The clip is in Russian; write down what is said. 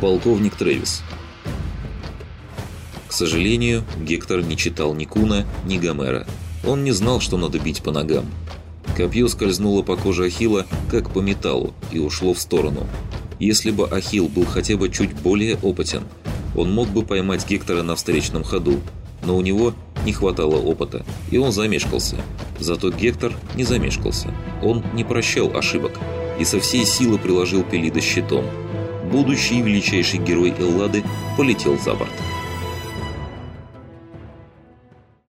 Полковник Трэвис. К сожалению, Гектор не читал ни Куна, ни Гомера. Он не знал, что надо бить по ногам. Копье скользнуло по коже Ахила, как по металлу, и ушло в сторону. Если бы Ахил был хотя бы чуть более опытен, он мог бы поймать Гектора на встречном ходу, но у него не хватало опыта, и он замешкался. Зато Гектор не замешкался. Он не прощал ошибок и со всей силы приложил Пелида щитом. Будущий величайший герой Эллады полетел за борт.